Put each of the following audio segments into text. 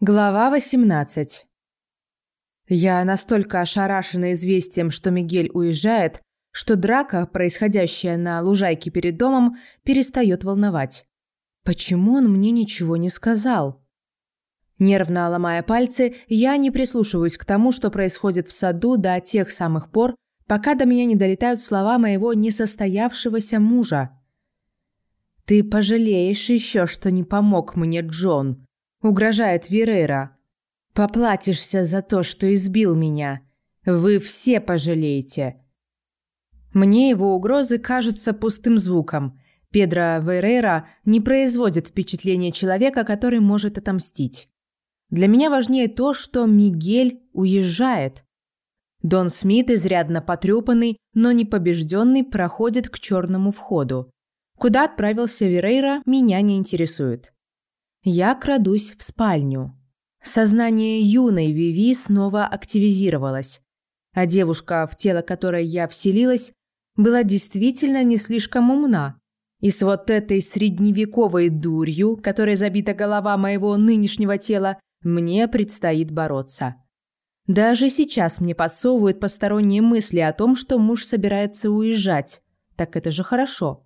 Глава 18. Я настолько ошарашена известием, что Мигель уезжает, что драка, происходящая на лужайке перед домом, перестает волновать. Почему он мне ничего не сказал? Нервно ломая пальцы, я не прислушиваюсь к тому, что происходит в саду до тех самых пор, пока до меня не долетают слова моего несостоявшегося мужа. «Ты пожалеешь еще, что не помог мне, Джон», угрожает Вирейра. Поплатишься за то, что избил меня. Вы все пожалеете. Мне его угрозы кажутся пустым звуком. Педро Вейрейра не производит впечатления человека, который может отомстить. Для меня важнее то, что Мигель уезжает. Дон Смит, изрядно потрепанный, но не побежденный, проходит к черному входу. Куда отправился Вирейра, меня не интересует. Я крадусь в спальню. Сознание юной Виви снова активизировалось, а девушка, в тело которой я вселилась, была действительно не слишком умна. И с вот этой средневековой дурью, которой забита голова моего нынешнего тела, мне предстоит бороться. Даже сейчас мне подсовывают посторонние мысли о том, что муж собирается уезжать. Так это же хорошо.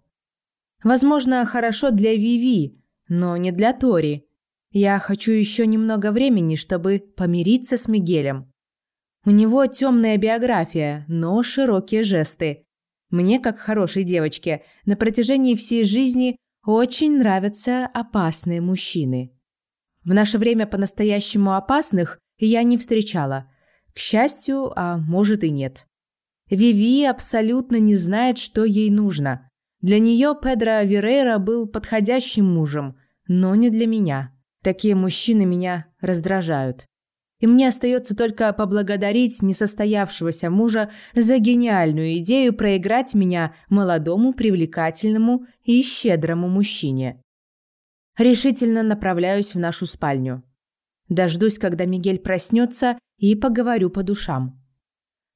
Возможно, хорошо для Виви, но не для Тори. Я хочу еще немного времени, чтобы помириться с Мигелем. У него темная биография, но широкие жесты. Мне, как хорошей девочке, на протяжении всей жизни очень нравятся опасные мужчины. В наше время по-настоящему опасных я не встречала. К счастью, а может и нет. Виви абсолютно не знает, что ей нужно. Для нее Педро Верейра был подходящим мужем, но не для меня. Такие мужчины меня раздражают. И мне остается только поблагодарить несостоявшегося мужа за гениальную идею проиграть меня молодому, привлекательному и щедрому мужчине. Решительно направляюсь в нашу спальню. Дождусь, когда Мигель проснется, и поговорю по душам.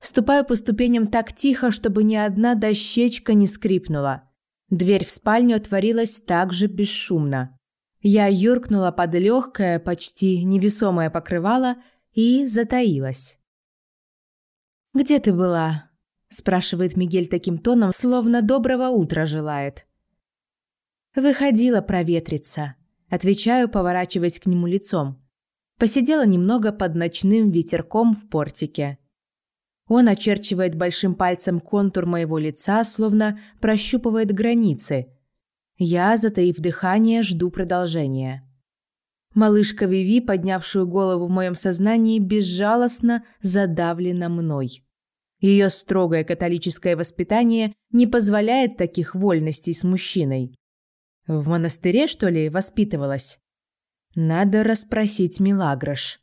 Ступаю по ступеням так тихо, чтобы ни одна дощечка не скрипнула. Дверь в спальню отворилась так же бесшумно. Я юркнула под легкое, почти невесомое покрывало и затаилась. «Где ты была?» – спрашивает Мигель таким тоном, словно доброго утра желает. «Выходила проветриться», – отвечаю, поворачиваясь к нему лицом. Посидела немного под ночным ветерком в портике. Он очерчивает большим пальцем контур моего лица, словно прощупывает границы, я, затаив дыхание, жду продолжения. Малышка Виви, поднявшую голову в моем сознании, безжалостно задавлена мной. Ее строгое католическое воспитание не позволяет таких вольностей с мужчиной. В монастыре, что ли, воспитывалась? Надо расспросить Милагрош.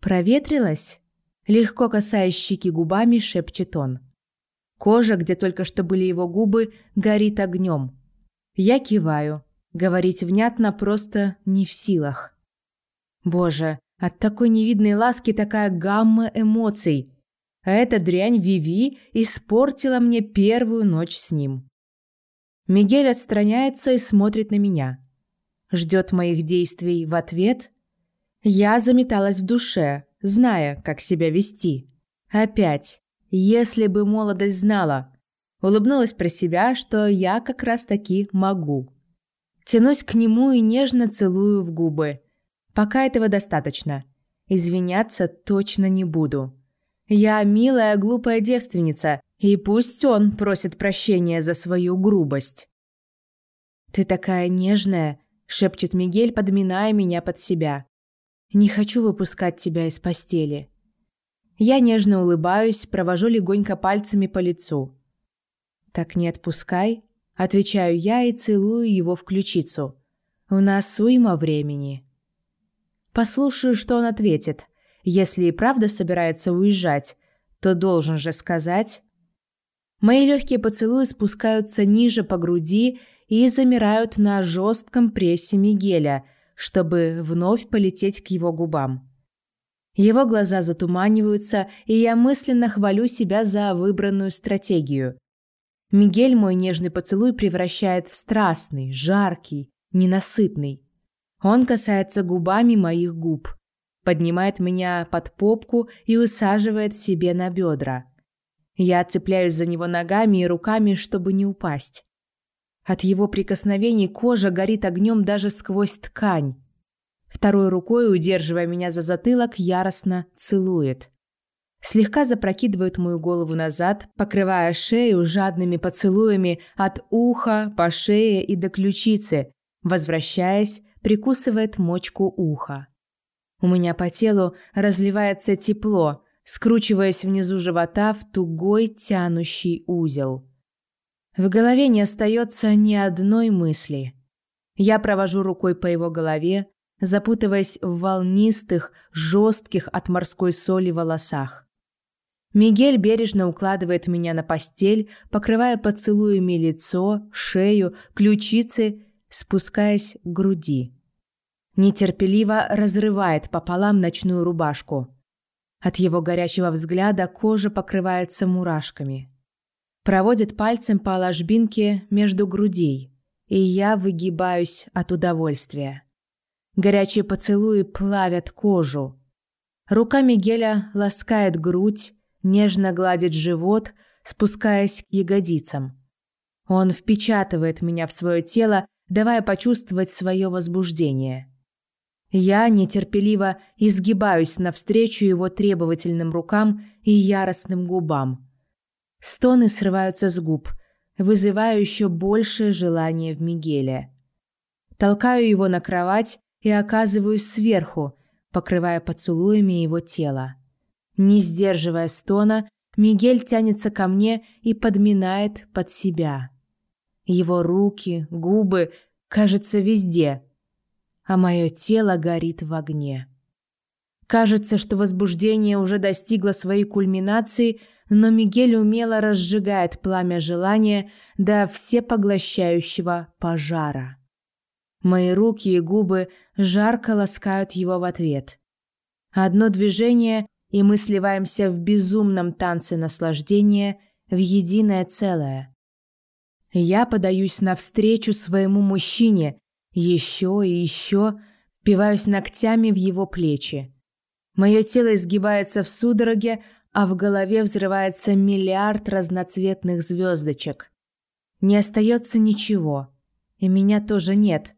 Проветрилась? Легко касаясь щеки губами, шепчет он. Кожа, где только что были его губы, горит огнем. Я киваю. Говорить внятно просто не в силах. Боже, от такой невидной ласки такая гамма эмоций. А эта дрянь Виви испортила мне первую ночь с ним. Мигель отстраняется и смотрит на меня. Ждет моих действий в ответ. Я заметалась в душе, зная, как себя вести. Опять. Если бы молодость знала, Улыбнулась про себя, что я как раз-таки могу. Тянусь к нему и нежно целую в губы. Пока этого достаточно. Извиняться точно не буду. Я милая глупая девственница, и пусть он просит прощения за свою грубость. «Ты такая нежная», — шепчет Мигель, подминая меня под себя. «Не хочу выпускать тебя из постели». Я нежно улыбаюсь, провожу легонько пальцами по лицу. «Так не отпускай», – отвечаю я и целую его в ключицу. «У нас уйма времени». Послушаю, что он ответит. Если и правда собирается уезжать, то должен же сказать. Мои легкие поцелуи спускаются ниже по груди и замирают на жестком прессе Мигеля, чтобы вновь полететь к его губам. Его глаза затуманиваются, и я мысленно хвалю себя за выбранную стратегию. Мигель мой нежный поцелуй превращает в страстный, жаркий, ненасытный. Он касается губами моих губ, поднимает меня под попку и усаживает себе на бедра. Я цепляюсь за него ногами и руками, чтобы не упасть. От его прикосновений кожа горит огнем даже сквозь ткань. Второй рукой, удерживая меня за затылок, яростно целует. Слегка запрокидывает мою голову назад, покрывая шею жадными поцелуями от уха по шее и до ключицы, возвращаясь, прикусывает мочку уха. У меня по телу разливается тепло, скручиваясь внизу живота в тугой тянущий узел. В голове не остается ни одной мысли. Я провожу рукой по его голове, запутываясь в волнистых, жестких от морской соли волосах. Мигель бережно укладывает меня на постель, покрывая поцелуями лицо, шею, ключицы, спускаясь к груди. Нетерпеливо разрывает пополам ночную рубашку. От его горячего взгляда кожа покрывается мурашками. Проводит пальцем по ложбинке между грудей, и я выгибаюсь от удовольствия. Горячие поцелуи плавят кожу. Рука Мигеля ласкает грудь, нежно гладит живот, спускаясь к ягодицам. Он впечатывает меня в свое тело, давая почувствовать свое возбуждение. Я нетерпеливо изгибаюсь навстречу его требовательным рукам и яростным губам. Стоны срываются с губ, вызывая еще большее желание в Мигеле. Толкаю его на кровать и оказываюсь сверху, покрывая поцелуями его тело. Не сдерживая стона, Мигель тянется ко мне и подминает под себя. Его руки, губы, кажется, везде – а мое тело горит в огне. Кажется, что возбуждение уже достигло своей кульминации, но Мигель умело разжигает пламя желания до всепоглощающего пожара. Мои руки и губы жарко ласкают его в ответ. Одно движение, и мы сливаемся в безумном танце наслаждения в единое целое. Я подаюсь навстречу своему мужчине, еще и еще впиваюсь ногтями в его плечи. Мое тело изгибается в судороге, а в голове взрывается миллиард разноцветных звездочек. Не остается ничего. И меня тоже нет.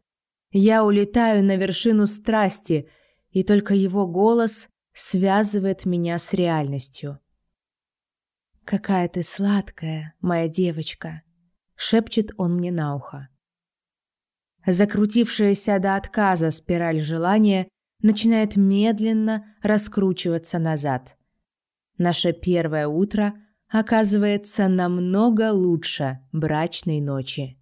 Я улетаю на вершину страсти, и только его голос связывает меня с реальностью. «Какая ты сладкая, моя девочка!» — шепчет он мне на ухо. Закрутившаяся до отказа спираль желания начинает медленно раскручиваться назад. Наше первое утро оказывается намного лучше брачной ночи.